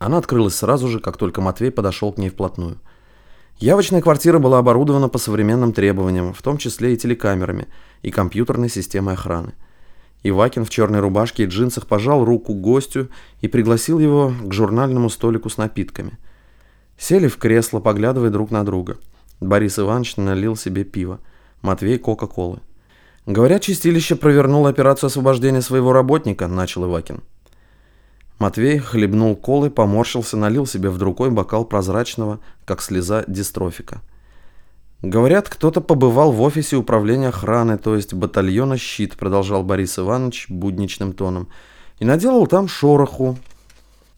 Она открылась сразу же, как только Матвей подошел к ней вплотную. Явочная квартира была оборудована по современным требованиям, в том числе и телекамерами, и компьютерной системой охраны. Ивакин в черной рубашке и джинсах пожал руку гостю и пригласил его к журнальному столику с напитками. Сели в кресло, поглядывая друг на друга. Борис Иванович налил себе пиво, Матвей – Кока-Колы. «Говорят, чистилище провернуло операцию освобождения своего работника», – начал Ивакин. Матвей хлебнул колы, поморщился, налил себе в другой бокал прозрачного, как слеза дистрофика. «Говорят, кто-то побывал в офисе управления охраны, то есть батальона «Щит», продолжал Борис Иванович будничным тоном, и наделал там шороху.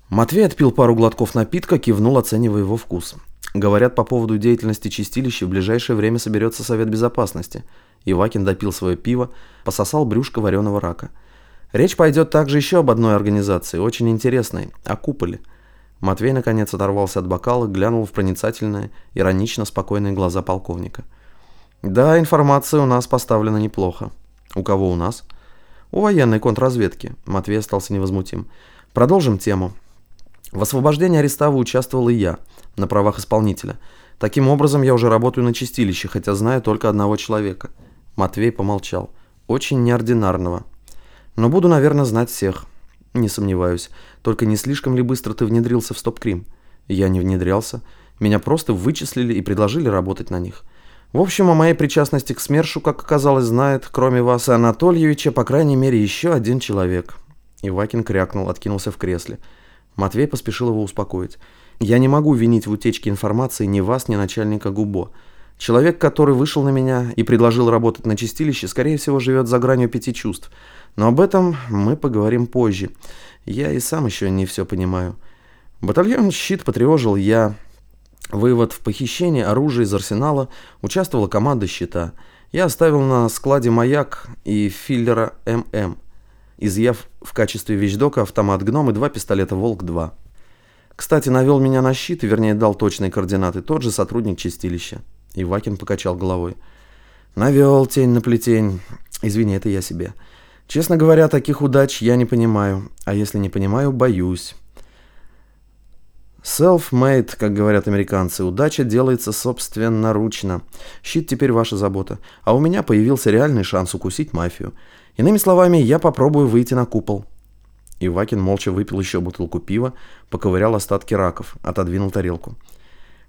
Матвей отпил пару глотков напитка, кивнул, оценивая его вкус. Говорят, по поводу деятельности чистилища в ближайшее время соберется Совет Безопасности. Ивакин допил свое пиво, пососал брюшко вареного рака. Речь пойдет также еще об одной организации, очень интересной, о куполе – Матвей наконец оторвался от бокала, глянул в проницательные, иронично спокойные глаза полковника. «Да, информация у нас поставлена неплохо». «У кого у нас?» «У военной контрразведки», — Матвей остался невозмутим. «Продолжим тему. В освобождении Арестава участвовал и я, на правах исполнителя. Таким образом, я уже работаю на чистилище, хотя знаю только одного человека». Матвей помолчал. «Очень неординарного. Но буду, наверное, знать всех. Не сомневаюсь. Только не слишком ли быстро ты внедрился в Стоп-Крим? Я не внедрялся. Меня просто вычислили и предложили работать на них. В общем, о моей причастности к СМЕРШу, как оказалось, знает, кроме вас и Анатольевича, по крайней мере, еще один человек. Ивакин крякнул, откинулся в кресле. Матвей поспешил его успокоить. «Я не могу винить в утечке информации ни вас, ни начальника ГУБО. Человек, который вышел на меня и предложил работать на чистилище, скорее всего, живет за гранью пяти чувств. Но об этом мы поговорим позже. Я и сам еще не все понимаю. Батальон «Щит» потревожил я. Вывод в похищении оружия из арсенала участвовала команда «Щита». Я оставил на складе «Маяк» и филлера «ММ», изъяв в качестве вещдока автомат «Гном» и два пистолета «Волк-2». Кстати, навел меня на щит, вернее, дал точные координаты, тот же сотрудник чистилища. Ивакин покачал головой. Навел тень на плетень. Извини, это я себе. Честно говоря, таких удач я не понимаю, а если не понимаю, боюсь. Self-made, как говорят американцы, удача делается собственноручно. Щит теперь ваша забота. А у меня появился реальный шанс укусить мафию. Иными словами, я попробую выйти на купол. Ивакин молча выпил еще бутылку пива, поковырял остатки раков, отодвинул тарелку.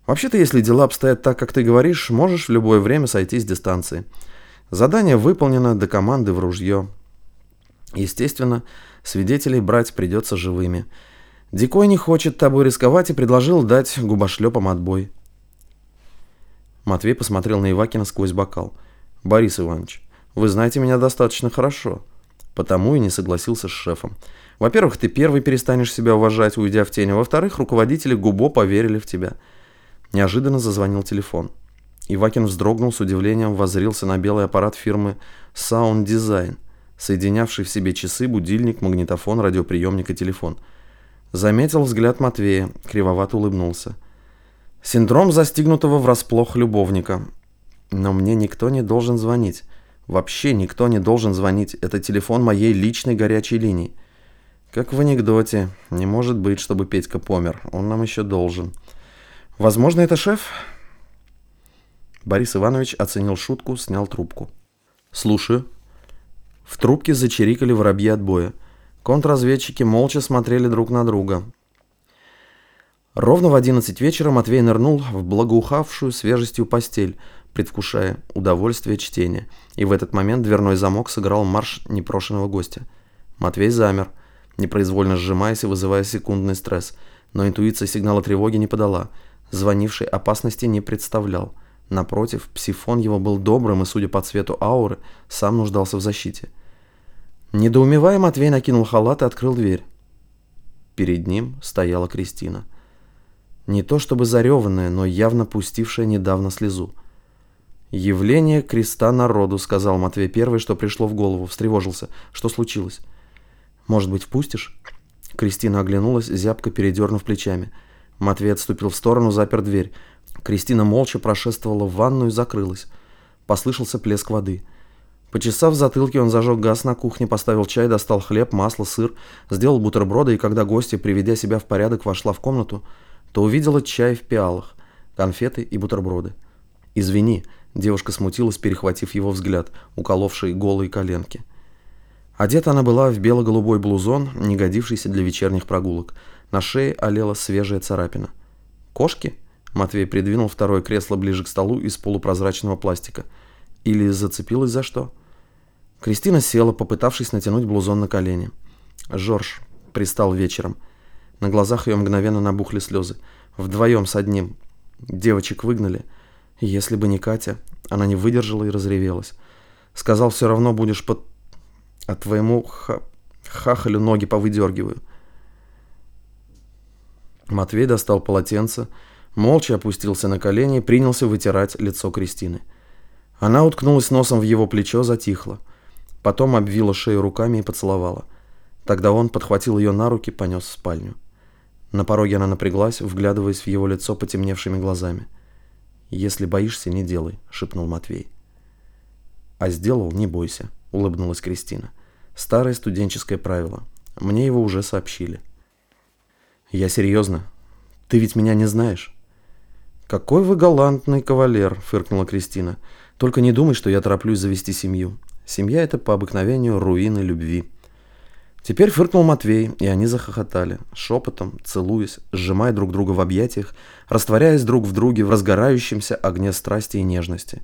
Вообще-то, если дела обстоят так, как ты говоришь, можешь в любое время сойти с дистанции. Задание выполнено до команды в ружье. Естественно, свидетелей брать придется живыми. Дикой не хочет тобой рисковать и предложил дать губошлепам отбой. Матвей посмотрел на Ивакина сквозь бокал. «Борис Иванович, вы знаете меня достаточно хорошо». Потому и не согласился с шефом. Во-первых, ты первый перестанешь себя уважать, уйдя в тень. А во-вторых, руководители Губо поверили в тебя. Неожиданно зазвонил телефон. Ивакин вздрогнул с удивлением, воззрился на белый аппарат фирмы Sound Design соединявший в себе часы, будильник, магнитофон, радиоприемник и телефон. Заметил взгляд Матвея, кривовато улыбнулся. Синдром застигнутого врасплох любовника. Но мне никто не должен звонить. Вообще никто не должен звонить. Это телефон моей личной горячей линии. Как в анекдоте. Не может быть, чтобы Петька помер. Он нам еще должен. Возможно, это шеф? Борис Иванович оценил шутку, снял трубку. «Слушаю», в трубке зачирикали воробьи отбоя. Контрразведчики молча смотрели друг на друга. Ровно в одиннадцать вечера Матвей нырнул в благоухавшую свежестью постель, предвкушая удовольствие чтения. И в этот момент дверной замок сыграл марш непрошенного гостя. Матвей замер, непроизвольно сжимаясь и вызывая секундный стресс. Но интуиция сигнала тревоги не подала. Звонивший опасности не представлял. Напротив, псифон его был добрым и, судя по цвету ауры, сам нуждался в защите. Недоумевая, Матвей накинул халат и открыл дверь. Перед ним стояла Кристина. Не то чтобы зареванная, но явно пустившая недавно слезу. «Явление креста народу», — сказал Матвей первый, что пришло в голову, встревожился. «Что случилось?» «Может быть, впустишь?» Кристина оглянулась, зябко передернув плечами. Матвей отступил в сторону, запер дверь. Кристина молча прошествовала в ванную и закрылась. Послышался плеск воды. Почесав затылки, он зажег газ на кухне, поставил чай, достал хлеб, масло, сыр, сделал бутерброды, и когда гостья, приведя себя в порядок, вошла в комнату, то увидела чай в пиалах, конфеты и бутерброды. «Извини», — девушка смутилась, перехватив его взгляд, уколовший голые коленки. Одета она была в бело-голубой блузон, не годившийся для вечерних прогулок. На шее олела свежая царапина. «Кошки?» — Матвей придвинул второе кресло ближе к столу из полупрозрачного пластика. «Или зацепилась за что?» Кристина села, попытавшись натянуть блузон на колени. Жорж пристал вечером. На глазах ее мгновенно набухли слезы. Вдвоем с одним. Девочек выгнали. Если бы не Катя, она не выдержала и разревелась. Сказал, все равно будешь под... А твоему ха... хахалю ноги повыдергиваю. Матвей достал полотенце, молча опустился на колени и принялся вытирать лицо Кристины. Она уткнулась носом в его плечо, затихла. Потом обвила шею руками и поцеловала. Тогда он подхватил ее на руки, понес в спальню. На пороге она напряглась, вглядываясь в его лицо потемневшими глазами. «Если боишься, не делай», — шепнул Матвей. «А сделал, не бойся», — улыбнулась Кристина. «Старое студенческое правило. Мне его уже сообщили». «Я серьезно. Ты ведь меня не знаешь?» «Какой вы галантный кавалер», — фыркнула Кристина. «Только не думай, что я тороплюсь завести семью. Семья — это по обыкновению руины любви. Теперь фыркнул Матвей, и они захохотали, шепотом, целуясь, сжимая друг друга в объятиях, растворяясь друг в друге в разгорающемся огне страсти и нежности.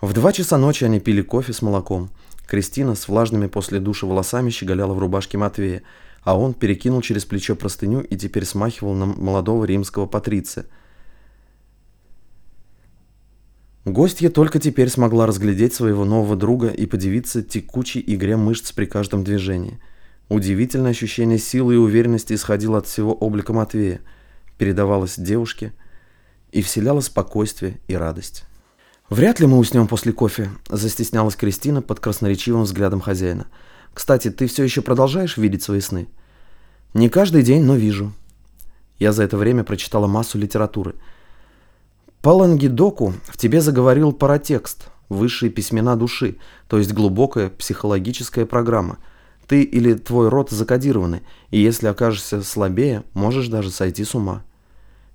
В два часа ночи они пили кофе с молоком. Кристина с влажными после душа волосами щеголяла в рубашке Матвея, а он перекинул через плечо простыню и теперь смахивал на молодого римского патриция – Гостья только теперь смогла разглядеть своего нового друга и подивиться текучей игре мышц при каждом движении. Удивительное ощущение силы и уверенности исходило от всего облика Матвея, передавалось девушке и вселяло спокойствие и радость. «Вряд ли мы уснем после кофе», – застеснялась Кристина под красноречивым взглядом хозяина. «Кстати, ты все еще продолжаешь видеть свои сны?» «Не каждый день, но вижу». Я за это время прочитала массу литературы – по лангедоку в тебе заговорил паратекст, высшие письмена души, то есть глубокая психологическая программа. Ты или твой род закодированы, и если окажешься слабее, можешь даже сойти с ума.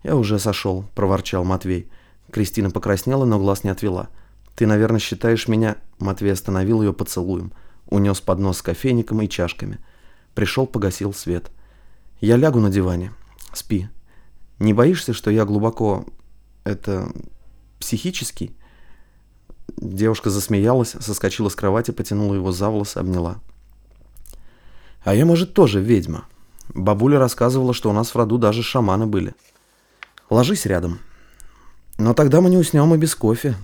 «Я уже сошел», – проворчал Матвей. Кристина покраснела, но глаз не отвела. «Ты, наверное, считаешь меня...» Матвей остановил ее поцелуем. Унес поднос с кофейником и чашками. Пришел, погасил свет. «Я лягу на диване. Спи. Не боишься, что я глубоко это психический?» Девушка засмеялась, соскочила с кровати, потянула его за волосы, обняла. «А я, может, тоже ведьма. Бабуля рассказывала, что у нас в роду даже шаманы были. Ложись рядом. Но тогда мы не уснем и без кофе,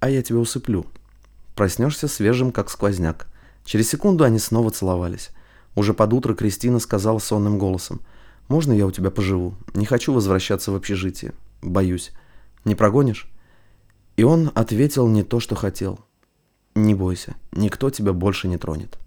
а я тебя усыплю. Проснешься свежим, как сквозняк». Через секунду они снова целовались. Уже под утро Кристина сказала сонным голосом. «Можно я у тебя поживу? Не хочу возвращаться в общежитие. Боюсь». Не прогонишь?» И он ответил не то, что хотел. «Не бойся, никто тебя больше не тронет».